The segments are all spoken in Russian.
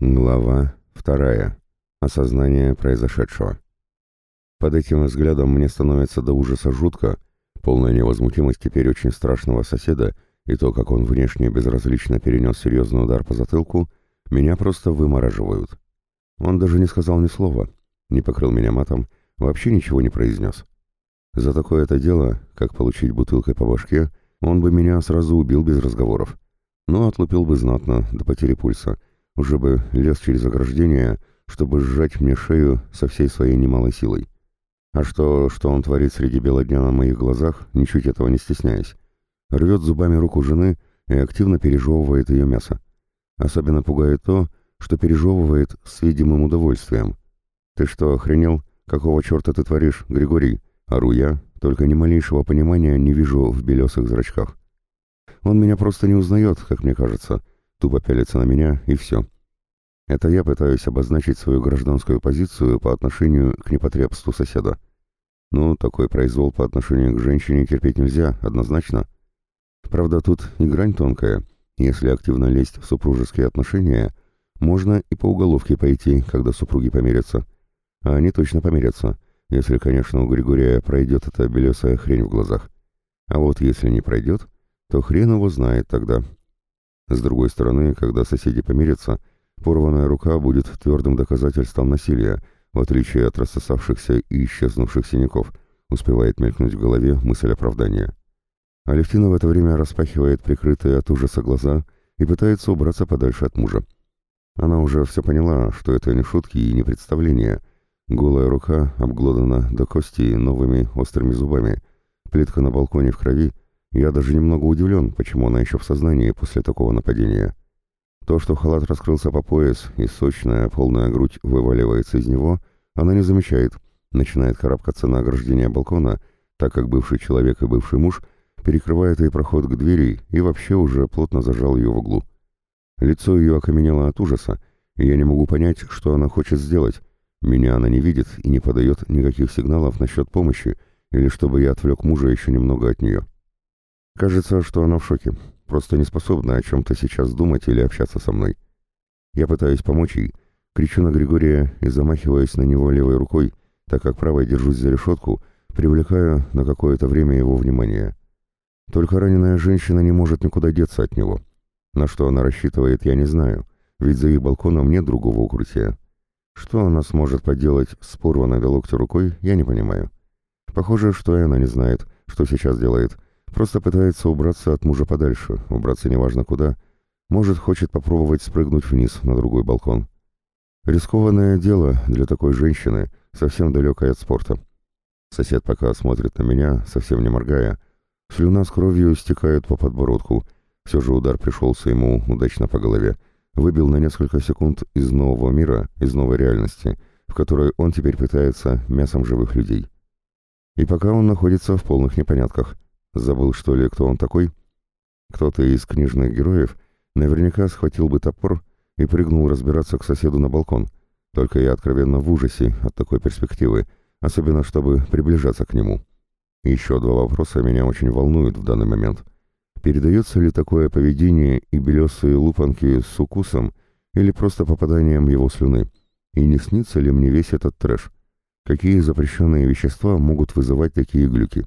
Глава вторая. Осознание произошедшего. Под этим взглядом мне становится до ужаса жутко, полная невозмутимость теперь очень страшного соседа, и то, как он внешне безразлично перенес серьезный удар по затылку, меня просто вымораживают. Он даже не сказал ни слова, не покрыл меня матом, вообще ничего не произнес. За такое-то дело, как получить бутылкой по башке, он бы меня сразу убил без разговоров. Но отлупил бы знатно, до потери пульса — уже бы лез через ограждение, чтобы сжать мне шею со всей своей немалой силой. А что, что он творит среди бела дня на моих глазах, ничуть этого не стесняясь. Рвет зубами руку жены и активно пережевывает ее мясо. Особенно пугает то, что пережевывает с видимым удовольствием. «Ты что, охренел? Какого черта ты творишь, Григорий?» Ору я, только ни малейшего понимания не вижу в белесых зрачках. Он меня просто не узнает, как мне кажется, тупо пялится на меня, и все. Это я пытаюсь обозначить свою гражданскую позицию по отношению к непотребству соседа. Ну, такой произвол по отношению к женщине терпеть нельзя, однозначно. Правда, тут и грань тонкая. Если активно лезть в супружеские отношения, можно и по уголовке пойти, когда супруги помирятся. А они точно помирятся, если, конечно, у Григория пройдет эта белесая хрень в глазах. А вот если не пройдет, то хрен его знает тогда. С другой стороны, когда соседи помирятся, порванная рука будет твердым доказательством насилия, в отличие от рассосавшихся и исчезнувших синяков, успевает мелькнуть в голове мысль оправдания. Алевтина в это время распахивает прикрытые от ужаса глаза и пытается убраться подальше от мужа. Она уже все поняла, что это не шутки и не представления. Голая рука обглодана до кости новыми острыми зубами, плитка на балконе в крови, я даже немного удивлен, почему она еще в сознании после такого нападения. То, что халат раскрылся по пояс и сочная полная грудь вываливается из него, она не замечает, начинает карабкаться на ограждение балкона, так как бывший человек и бывший муж перекрывает ей проход к двери и вообще уже плотно зажал ее в углу. Лицо ее окаменело от ужаса, и я не могу понять, что она хочет сделать. Меня она не видит и не подает никаких сигналов насчет помощи, или чтобы я отвлек мужа еще немного от нее. Кажется, что она в шоке, просто не способна о чем-то сейчас думать или общаться со мной. Я пытаюсь помочь ей, кричу на Григория и замахиваясь на него левой рукой, так как правой держусь за решетку, привлекаю на какое-то время его внимание. Только раненая женщина не может никуда деться от него. На что она рассчитывает, я не знаю, ведь за их балконом нет другого укрытия. Что она сможет поделать с порванной до локтя рукой, я не понимаю. Похоже, что и она не знает, что сейчас делает — Просто пытается убраться от мужа подальше, убраться неважно куда. Может, хочет попробовать спрыгнуть вниз на другой балкон. Рискованное дело для такой женщины, совсем далекой от спорта. Сосед пока смотрит на меня, совсем не моргая. Слюна с кровью стекает по подбородку. Все же удар пришелся ему удачно по голове. Выбил на несколько секунд из нового мира, из новой реальности, в которой он теперь питается мясом живых людей. И пока он находится в полных непонятках – Забыл, что ли, кто он такой? Кто-то из книжных героев наверняка схватил бы топор и прыгнул разбираться к соседу на балкон. Только я откровенно в ужасе от такой перспективы, особенно чтобы приближаться к нему. Еще два вопроса меня очень волнуют в данный момент. Передается ли такое поведение и белесые лупанки с укусом или просто попаданием его слюны? И не снится ли мне весь этот трэш? Какие запрещенные вещества могут вызывать такие глюки?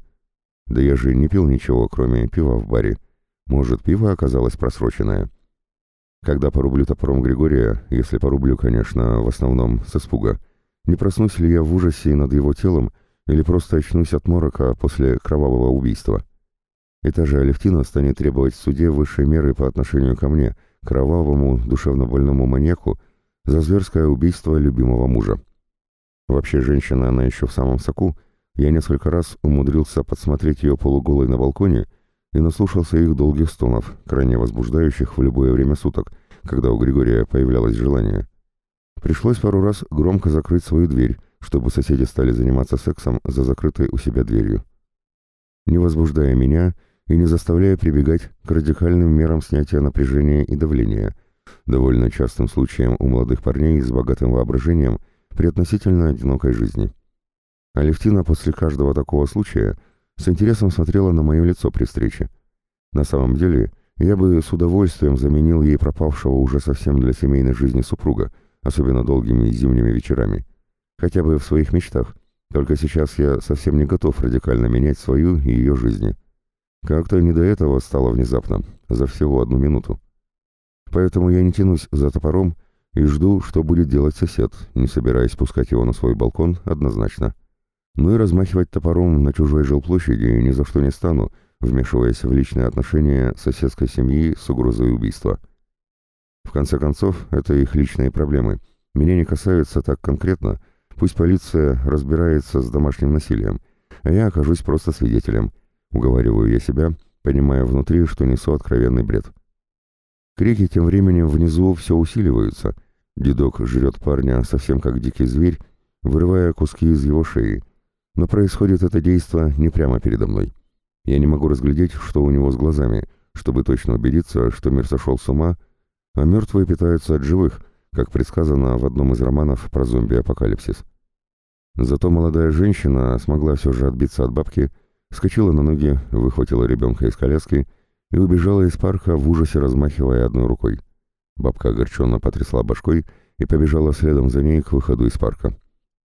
Да я же не пил ничего, кроме пива в баре. Может, пиво оказалось просроченное? Когда порублю топором Григория, если порублю, конечно, в основном с испуга, не проснусь ли я в ужасе над его телом или просто очнусь от морока после кровавого убийства? И та же Алевтина станет требовать в суде высшей меры по отношению ко мне, кровавому, душевнобольному маньяку, за зверское убийство любимого мужа. Вообще, женщина, она еще в самом соку, я несколько раз умудрился подсмотреть ее полуголой на балконе и наслушался их долгих стонов, крайне возбуждающих в любое время суток, когда у Григория появлялось желание. Пришлось пару раз громко закрыть свою дверь, чтобы соседи стали заниматься сексом за закрытой у себя дверью. Не возбуждая меня и не заставляя прибегать к радикальным мерам снятия напряжения и давления, довольно частым случаем у молодых парней с богатым воображением при относительно одинокой жизни. Алевтина после каждого такого случая с интересом смотрела на мое лицо при встрече. На самом деле, я бы с удовольствием заменил ей пропавшего уже совсем для семейной жизни супруга, особенно долгими зимними вечерами. Хотя бы в своих мечтах. Только сейчас я совсем не готов радикально менять свою и ее жизни. Как-то не до этого стало внезапно, за всего одну минуту. Поэтому я не тянусь за топором и жду, что будет делать сосед, не собираясь пускать его на свой балкон однозначно. Ну и размахивать топором на чужой жилплощади ни за что не стану, вмешиваясь в личные отношения соседской семьи с угрозой убийства. В конце концов, это их личные проблемы. Меня не касаются так конкретно, пусть полиция разбирается с домашним насилием, а я окажусь просто свидетелем. Уговариваю я себя, понимая внутри, что несу откровенный бред. Крики тем временем внизу все усиливаются. Дедок жрет парня совсем как дикий зверь, вырывая куски из его шеи. Но происходит это действо не прямо передо мной. Я не могу разглядеть, что у него с глазами, чтобы точно убедиться, что мир сошел с ума, а мертвые питаются от живых, как предсказано в одном из романов про зомби-апокалипсис. Зато молодая женщина смогла все же отбиться от бабки, вскочила на ноги, выхватила ребенка из коляски и убежала из парка в ужасе, размахивая одной рукой. Бабка огорченно потрясла башкой и побежала следом за ней к выходу из парка.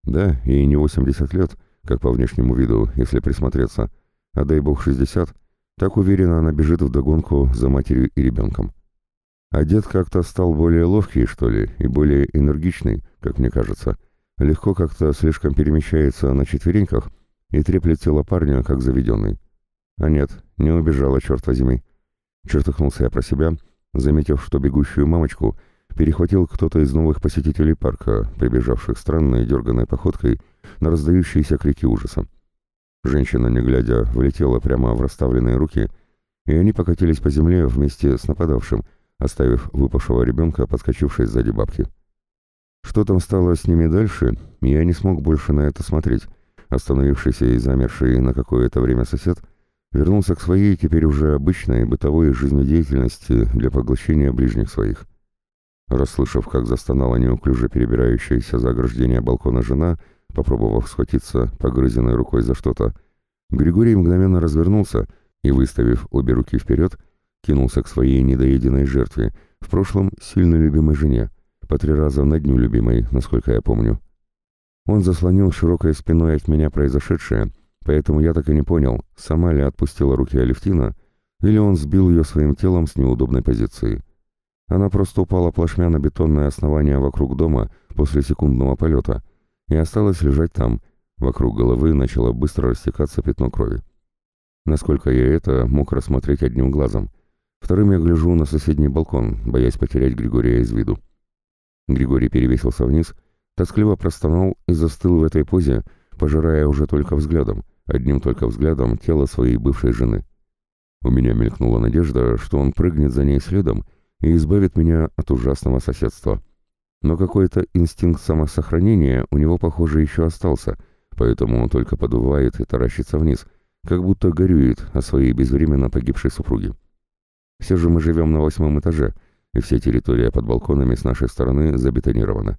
Да, ей не 80 лет, как по внешнему виду, если присмотреться, а дай бог 60, так уверенно она бежит вдогонку за матерью и ребенком. А дед как-то стал более ловкий, что ли, и более энергичный, как мне кажется. Легко как-то слишком перемещается на четвереньках и треплет тело парня, как заведенный. А нет, не убежала, черт возьми. Чертыхнулся я про себя, заметив, что бегущую мамочку перехватил кто-то из новых посетителей парка, прибежавших странной дерганной походкой на раздающиеся крики ужаса. Женщина, не глядя, влетела прямо в расставленные руки, и они покатились по земле вместе с нападавшим, оставив выпавшего ребенка, подскочившей сзади бабки. Что там стало с ними дальше, я не смог больше на это смотреть. Остановившийся и замерший на какое-то время сосед — вернулся к своей теперь уже обычной бытовой жизнедеятельности для поглощения ближних своих. Расслышав, как застонала неуклюже перебирающаяся за ограждение балкона жена, попробовав схватиться погрызенной рукой за что-то, Григорий мгновенно развернулся и, выставив обе руки вперед, кинулся к своей недоеденной жертве, в прошлом сильно любимой жене, по три раза на дню любимой, насколько я помню. Он заслонил широкой спиной от меня произошедшее — Поэтому я так и не понял, сама ли отпустила руки Алевтина, или он сбил ее своим телом с неудобной позиции. Она просто упала плашмя на бетонное основание вокруг дома после секундного полета и осталась лежать там. Вокруг головы начало быстро растекаться пятно крови. Насколько я это мог рассмотреть одним глазом. Вторым я гляжу на соседний балкон, боясь потерять Григория из виду. Григорий перевесился вниз, тоскливо простонал и застыл в этой позе, пожирая уже только взглядом — одним только взглядом тело своей бывшей жены. У меня мелькнула надежда, что он прыгнет за ней следом и избавит меня от ужасного соседства. Но какой-то инстинкт самосохранения у него, похоже, еще остался, поэтому он только подувает и таращится вниз, как будто горюет о своей безвременно погибшей супруге. Все же мы живем на восьмом этаже, и вся территория под балконами с нашей стороны забетонирована.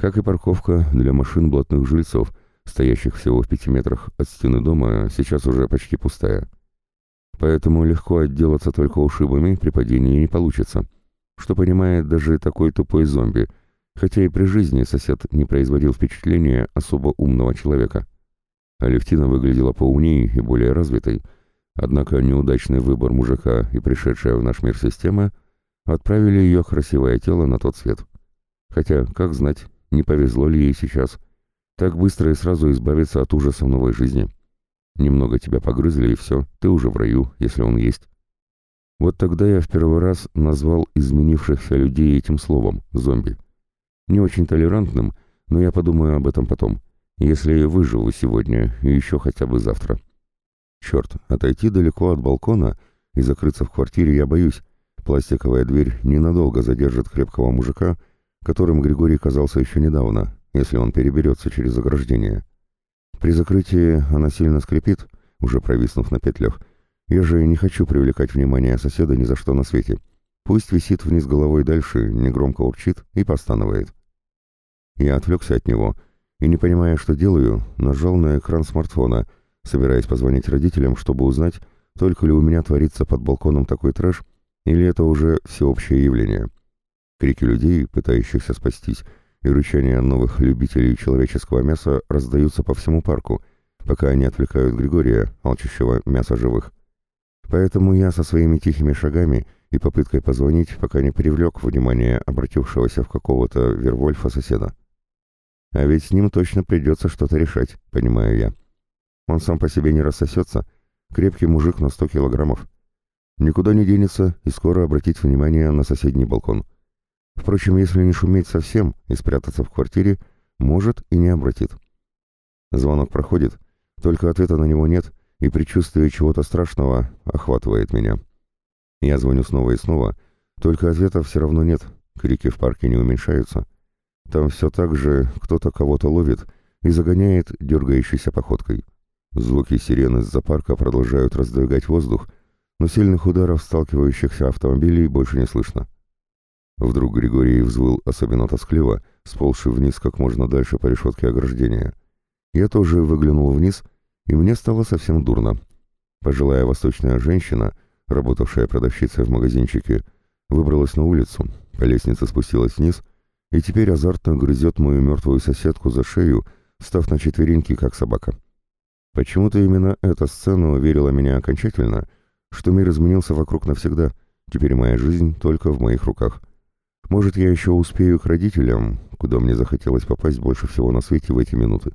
Как и парковка для машин блатных жильцов, стоящих всего в пяти метрах от стены дома, сейчас уже почти пустая. Поэтому легко отделаться только ушибами при падении не получится, что понимает даже такой тупой зомби, хотя и при жизни сосед не производил впечатления особо умного человека. Алевтина выглядела поумнее и более развитой, однако неудачный выбор мужика и пришедшая в наш мир система отправили ее красивое тело на тот свет. Хотя, как знать, не повезло ли ей сейчас – так быстро и сразу избавиться от ужаса новой жизни. Немного тебя погрызли, и все, ты уже в раю, если он есть. Вот тогда я в первый раз назвал изменившихся людей этим словом «зомби». Не очень толерантным, но я подумаю об этом потом, если выживу сегодня и еще хотя бы завтра. Черт, отойти далеко от балкона и закрыться в квартире я боюсь. Пластиковая дверь ненадолго задержит крепкого мужика, которым Григорий казался еще недавно, если он переберется через ограждение. При закрытии она сильно скрипит, уже провиснув на петлях. Я же не хочу привлекать внимание соседа ни за что на свете. Пусть висит вниз головой дальше, негромко урчит и постанывает. Я отвлекся от него и, не понимая, что делаю, нажал на экран смартфона, собираясь позвонить родителям, чтобы узнать, только ли у меня творится под балконом такой трэш, Или это уже всеобщее явление? Крики людей, пытающихся спастись, и рычание новых любителей человеческого мяса раздаются по всему парку, пока они отвлекают Григория, алчущего мяса живых. Поэтому я со своими тихими шагами и попыткой позвонить, пока не привлек внимание обратившегося в какого-то Вервольфа соседа. А ведь с ним точно придется что-то решать, понимаю я. Он сам по себе не рассосется, крепкий мужик на сто килограммов. Никуда не денется и скоро обратить внимание на соседний балкон. Впрочем, если не шуметь совсем и спрятаться в квартире, может и не обратит. Звонок проходит, только ответа на него нет, и предчувствие чего-то страшного охватывает меня. Я звоню снова и снова, только ответа все равно нет, крики в парке не уменьшаются. Там все так же кто-то кого-то ловит и загоняет дергающейся походкой. Звуки сирены из-за парка продолжают раздвигать воздух, но сильных ударов сталкивающихся автомобилей больше не слышно. Вдруг Григорий взвыл особенно тоскливо, сползший вниз как можно дальше по решетке ограждения. Я тоже выглянул вниз, и мне стало совсем дурно. Пожилая восточная женщина, работавшая продавщицей в магазинчике, выбралась на улицу, по лестнице спустилась вниз и теперь азартно грызет мою мертвую соседку за шею, встав на четвереньки, как собака. Почему-то именно эта сцена уверила меня окончательно, что мир изменился вокруг навсегда, теперь моя жизнь только в моих руках. Может, я еще успею к родителям, куда мне захотелось попасть больше всего на свете в эти минуты.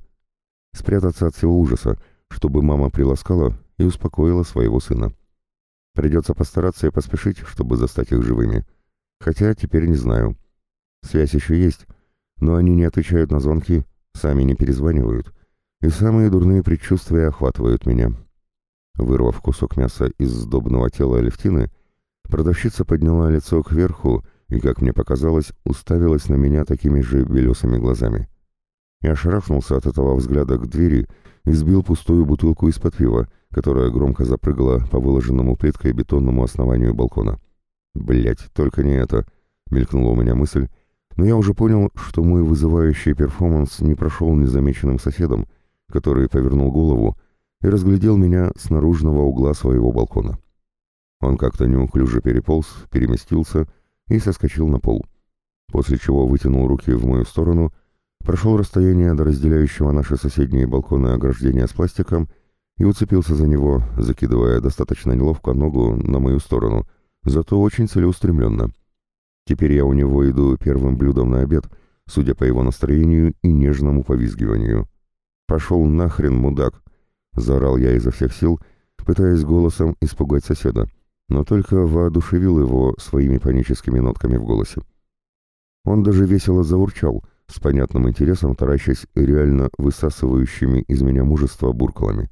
Спрятаться от всего ужаса, чтобы мама приласкала и успокоила своего сына. Придется постараться и поспешить, чтобы застать их живыми. Хотя теперь не знаю. Связь еще есть, но они не отвечают на звонки, сами не перезванивают. И самые дурные предчувствия охватывают меня. Вырвав кусок мяса из сдобного тела Алевтины, продавщица подняла лицо кверху и, как мне показалось, уставилась на меня такими же белесыми глазами. Я шарахнулся от этого взгляда к двери и сбил пустую бутылку из-под пива, которая громко запрыгала по выложенному плиткой бетонному основанию балкона. Блять, только не это!» — мелькнула у меня мысль, но я уже понял, что мой вызывающий перформанс не прошел незамеченным соседом, который повернул голову и разглядел меня с наружного угла своего балкона. Он как-то неуклюже переполз, переместился и соскочил на пол, после чего вытянул руки в мою сторону, прошел расстояние до разделяющего наши соседние балконы ограждения с пластиком и уцепился за него, закидывая достаточно неловко ногу на мою сторону, зато очень целеустремленно. Теперь я у него иду первым блюдом на обед, судя по его настроению и нежному повизгиванию. «Пошел нахрен, мудак!» — заорал я изо всех сил, пытаясь голосом испугать соседа но только воодушевил его своими паническими нотками в голосе. Он даже весело заурчал, с понятным интересом таращась реально высасывающими из меня мужество буркалами.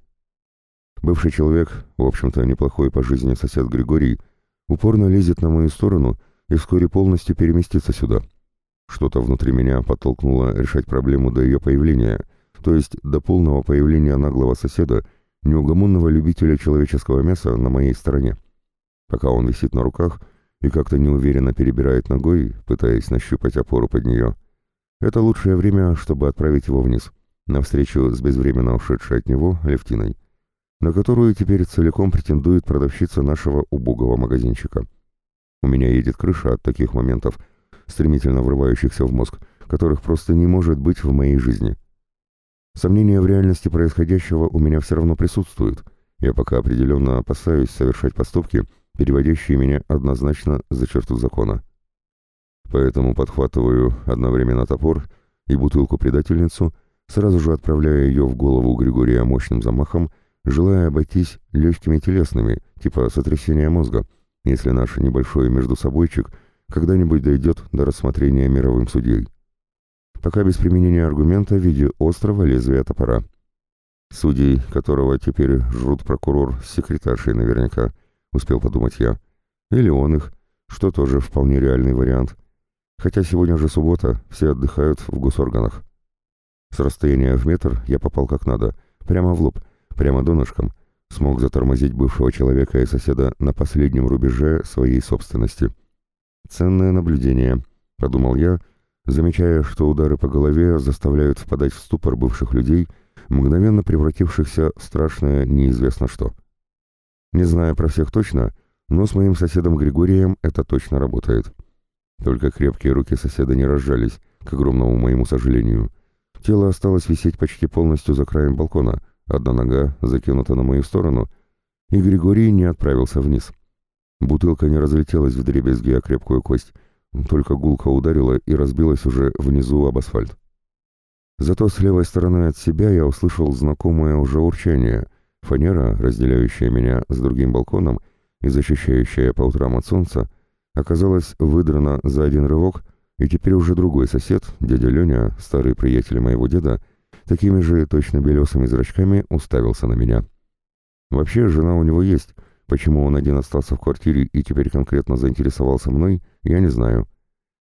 Бывший человек, в общем-то неплохой по жизни сосед Григорий, упорно лезет на мою сторону и вскоре полностью переместится сюда. Что-то внутри меня подтолкнуло решать проблему до ее появления, то есть до полного появления наглого соседа, неугомонного любителя человеческого мяса на моей стороне пока он висит на руках и как-то неуверенно перебирает ногой, пытаясь нащупать опору под нее. Это лучшее время, чтобы отправить его вниз, навстречу с безвременно ушедшей от него Левтиной, на которую теперь целиком претендует продавщица нашего убогого магазинчика. У меня едет крыша от таких моментов, стремительно врывающихся в мозг, которых просто не может быть в моей жизни. Сомнения в реальности происходящего у меня все равно присутствуют. Я пока определенно опасаюсь совершать поступки, переводящие меня однозначно за черту закона. Поэтому подхватываю одновременно топор и бутылку-предательницу, сразу же отправляя ее в голову Григория мощным замахом, желая обойтись легкими телесными, типа сотрясения мозга, если наш небольшой междусобойчик когда-нибудь дойдет до рассмотрения мировым судьей. Пока без применения аргумента в виде острого лезвия топора. Судей, которого теперь жрут прокурор с секретаршей наверняка, успел подумать я. Или он их, что тоже вполне реальный вариант. Хотя сегодня же суббота, все отдыхают в госорганах. С расстояния в метр я попал как надо, прямо в лоб, прямо донышком, смог затормозить бывшего человека и соседа на последнем рубеже своей собственности. «Ценное наблюдение», — подумал я, замечая, что удары по голове заставляют впадать в ступор бывших людей, мгновенно превратившихся в страшное неизвестно что. Не знаю про всех точно, Но с моим соседом Григорием это точно работает. Только крепкие руки соседа не разжались, к огромному моему сожалению. Тело осталось висеть почти полностью за краем балкона, одна нога закинута на мою сторону, и Григорий не отправился вниз. Бутылка не разлетелась в дребезги о крепкую кость, только гулко ударила и разбилась уже внизу об асфальт. Зато с левой стороны от себя я услышал знакомое уже урчание. Фанера, разделяющая меня с другим балконом и защищающая по утрам от солнца, оказалась выдрана за один рывок, и теперь уже другой сосед, дядя Леня, старый приятель моего деда, такими же точно белесыми зрачками уставился на меня. Вообще, жена у него есть, почему он один остался в квартире и теперь конкретно заинтересовался мной, я не знаю.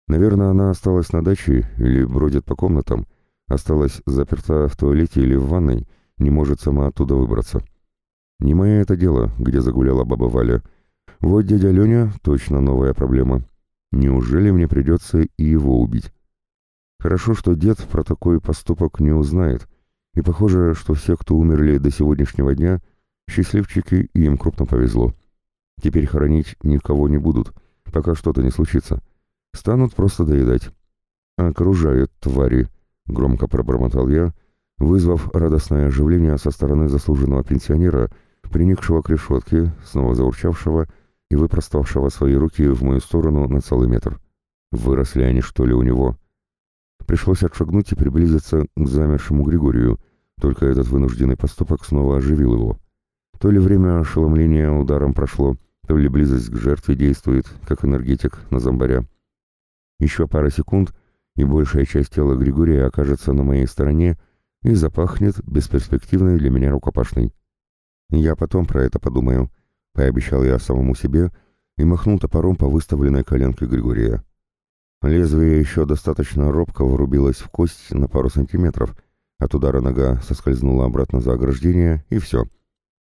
Наверное, она осталась на даче или бродит по комнатам, Осталась заперта в туалете или в ванной, не может сама оттуда выбраться. Не мое это дело, где загуляла баба Валя. Вот дядя Леня точно новая проблема. Неужели мне придется и его убить? Хорошо, что дед про такой поступок не узнает. И похоже, что все, кто умерли до сегодняшнего дня, счастливчики, и им крупно повезло. Теперь хоронить никого не будут, пока что-то не случится. Станут просто доедать. Окружают твари. — громко пробормотал я, вызвав радостное оживление со стороны заслуженного пенсионера, приникшего к решетке, снова заурчавшего и выпроставшего свои руки в мою сторону на целый метр. Выросли они, что ли, у него? Пришлось отшагнуть и приблизиться к замершему Григорию, только этот вынужденный поступок снова оживил его. То ли время ошеломления ударом прошло, то ли близость к жертве действует, как энергетик на зомбаря. Еще пара секунд — и большая часть тела Григория окажется на моей стороне и запахнет бесперспективной для меня рукопашной. Я потом про это подумаю, пообещал я самому себе и махнул топором по выставленной коленке Григория. Лезвие еще достаточно робко врубилось в кость на пару сантиметров, от удара нога соскользнула обратно за ограждение, и все.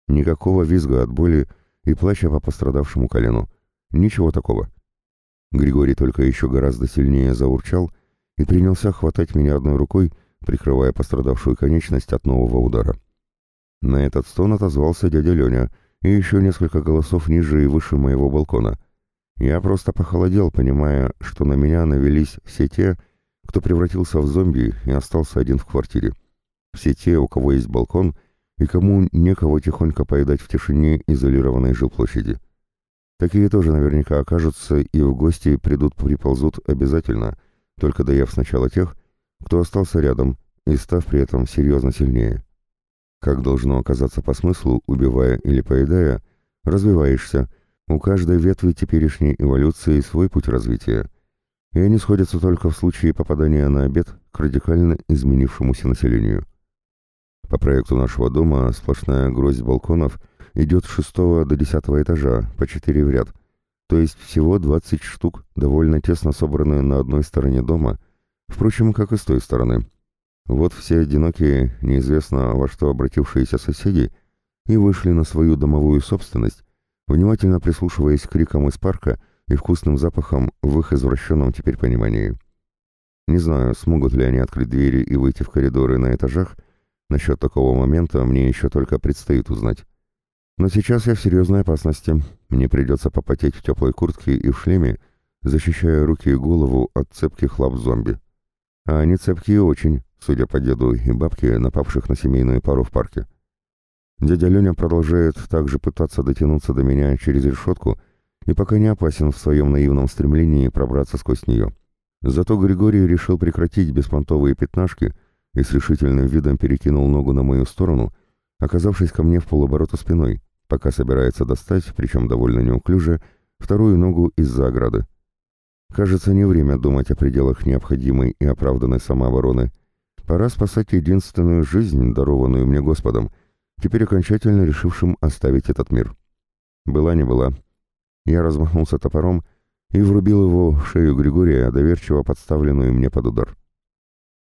Никакого визга от боли и плача по пострадавшему колену. Ничего такого. Григорий только еще гораздо сильнее заурчал, и принялся хватать меня одной рукой, прикрывая пострадавшую конечность от нового удара. На этот стон отозвался дядя Леня и еще несколько голосов ниже и выше моего балкона. Я просто похолодел, понимая, что на меня навелись все те, кто превратился в зомби и остался один в квартире. Все те, у кого есть балкон, и кому некого тихонько поедать в тишине изолированной жилплощади. Такие тоже наверняка окажутся и в гости придут-приползут обязательно, только доев сначала тех, кто остался рядом, и став при этом серьезно сильнее. Как должно оказаться по смыслу, убивая или поедая, развиваешься, у каждой ветви теперешней эволюции свой путь развития, и они сходятся только в случае попадания на обед к радикально изменившемуся населению. По проекту нашего дома сплошная гроздь балконов идет с шестого до десятого этажа, по четыре в ряд – то есть всего 20 штук, довольно тесно собранные на одной стороне дома, впрочем, как и с той стороны. Вот все одинокие, неизвестно во что обратившиеся соседи, и вышли на свою домовую собственность, внимательно прислушиваясь к крикам из парка и вкусным запахам в их извращенном теперь понимании. Не знаю, смогут ли они открыть двери и выйти в коридоры на этажах, насчет такого момента мне еще только предстоит узнать. Но сейчас я в серьезной опасности. Мне придется попотеть в теплой куртке и в шлеме, защищая руки и голову от цепких лап зомби. А они цепкие очень, судя по деду и бабке, напавших на семейную пару в парке. Дядя Леня продолжает также пытаться дотянуться до меня через решетку и пока не опасен в своем наивном стремлении пробраться сквозь нее. Зато Григорий решил прекратить беспонтовые пятнашки и с решительным видом перекинул ногу на мою сторону, оказавшись ко мне в полоборота спиной, пока собирается достать, причем довольно неуклюже, вторую ногу из-за ограды. Кажется, не время думать о пределах необходимой и оправданной самообороны. Пора спасать единственную жизнь, дарованную мне Господом, теперь окончательно решившим оставить этот мир. Была не была. Я размахнулся топором и врубил его в шею Григория, доверчиво подставленную мне под удар.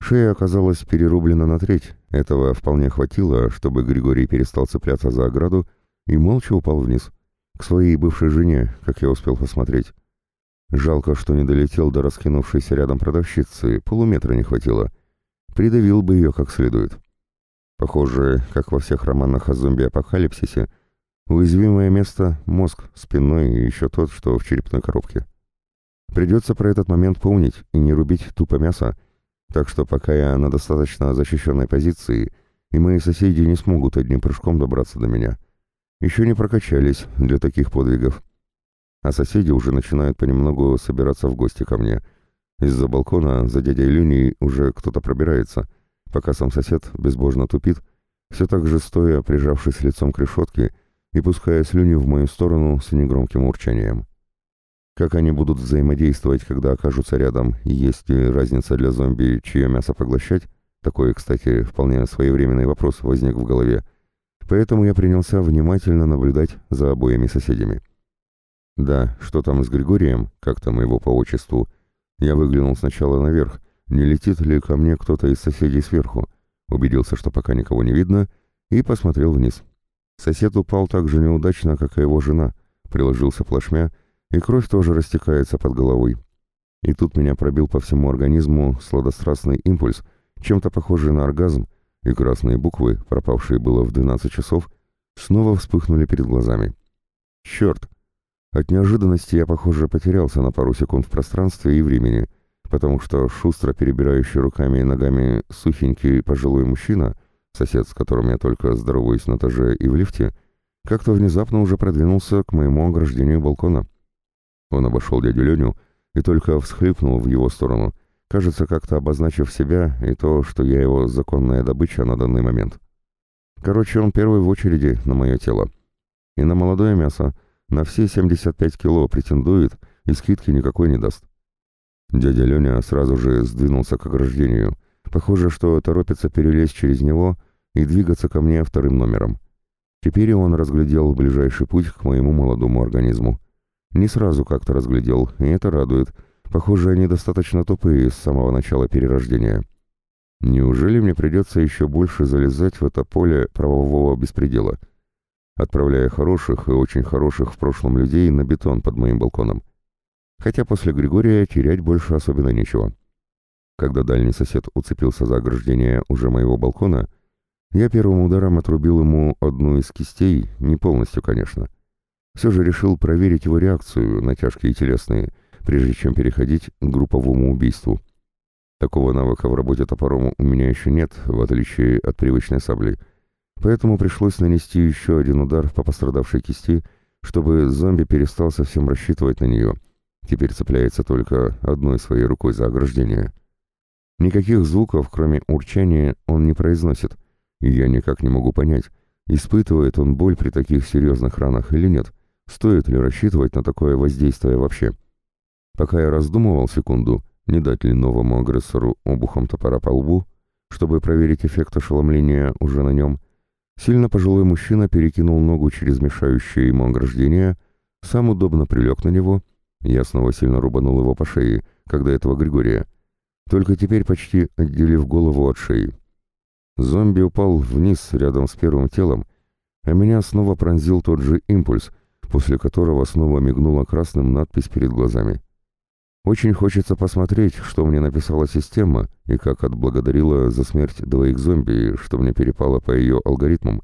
Шея оказалась перерублена на треть. Этого вполне хватило, чтобы Григорий перестал цепляться за ограду и молча упал вниз. К своей бывшей жене, как я успел посмотреть. Жалко, что не долетел до раскинувшейся рядом продавщицы, полуметра не хватило. Придавил бы ее как следует. Похоже, как во всех романах о зомби-апокалипсисе, Уязвимое место — мозг, спинной и еще тот, что в черепной коробке. Придется про этот момент помнить и не рубить тупо мясо, так что пока я на достаточно защищенной позиции, и мои соседи не смогут одним прыжком добраться до меня. Еще не прокачались для таких подвигов. А соседи уже начинают понемногу собираться в гости ко мне. Из-за балкона за дядей Люней уже кто-то пробирается, пока сам сосед безбожно тупит, все так же стоя, прижавшись лицом к решетке, и пуская слюни в мою сторону с негромким урчанием. Как они будут взаимодействовать, когда окажутся рядом, и есть ли разница для зомби, чье мясо поглощать, такой, кстати, вполне своевременный вопрос возник в голове, поэтому я принялся внимательно наблюдать за обоими соседями. Да, что там с Григорием, как там его по отчеству, я выглянул сначала наверх, не летит ли ко мне кто-то из соседей сверху, убедился, что пока никого не видно, и посмотрел вниз. Сосед упал так же неудачно, как и его жена, приложился плашмя, и кровь тоже растекается под головой. И тут меня пробил по всему организму сладострастный импульс, чем-то похожий на оргазм, и красные буквы, пропавшие было в 12 часов, снова вспыхнули перед глазами. Черт! От неожиданности я, похоже, потерялся на пару секунд в пространстве и времени, потому что шустро перебирающий руками и ногами сухенький пожилой мужчина — Сосед, с которым я только здороваюсь на этаже и в лифте, как-то внезапно уже продвинулся к моему ограждению балкона. Он обошел дядю Леню и только всхлипнул в его сторону, кажется, как-то обозначив себя и то, что я его законная добыча на данный момент. Короче, он первый в очереди на мое тело. И на молодое мясо на все 75 кило претендует и скидки никакой не даст. Дядя Леня сразу же сдвинулся к ограждению. Похоже, что торопится перелезть через него и двигаться ко мне вторым номером. Теперь он разглядел ближайший путь к моему молодому организму. Не сразу как-то разглядел, и это радует. Похоже, они достаточно тупые с самого начала перерождения. Неужели мне придется еще больше залезать в это поле правового беспредела, отправляя хороших и очень хороших в прошлом людей на бетон под моим балконом? Хотя после Григория терять больше особенно нечего. Когда дальний сосед уцепился за ограждение уже моего балкона, я первым ударом отрубил ему одну из кистей, не полностью, конечно. Все же решил проверить его реакцию на тяжкие телесные, прежде чем переходить к групповому убийству. Такого навыка в работе топором у меня еще нет, в отличие от привычной сабли. Поэтому пришлось нанести еще один удар по пострадавшей кисти, чтобы зомби перестал совсем рассчитывать на нее. Теперь цепляется только одной своей рукой за ограждение. Никаких звуков, кроме урчания, он не произносит — и я никак не могу понять, испытывает он боль при таких серьезных ранах или нет, стоит ли рассчитывать на такое воздействие вообще. Пока я раздумывал секунду, не дать ли новому агрессору обухом топора по лбу, чтобы проверить эффект ошеломления уже на нем, сильно пожилой мужчина перекинул ногу через мешающее ему ограждение, сам удобно прилег на него, я снова сильно рубанул его по шее, когда этого Григория, только теперь почти отделив голову от шеи. Зомби упал вниз рядом с первым телом, а меня снова пронзил тот же импульс, после которого снова мигнула красным надпись перед глазами. Очень хочется посмотреть, что мне написала система и как отблагодарила за смерть двоих зомби, что мне перепало по ее алгоритмам.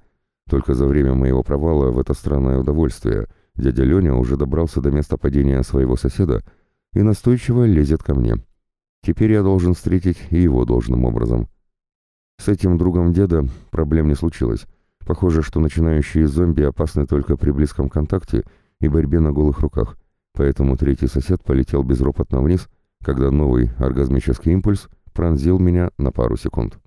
Только за время моего провала в это странное удовольствие дядя Леня уже добрался до места падения своего соседа и настойчиво лезет ко мне. Теперь я должен встретить и его должным образом. С этим другом деда проблем не случилось. Похоже, что начинающие зомби опасны только при близком контакте и борьбе на голых руках, поэтому третий сосед полетел безропотно вниз, когда новый оргазмический импульс пронзил меня на пару секунд.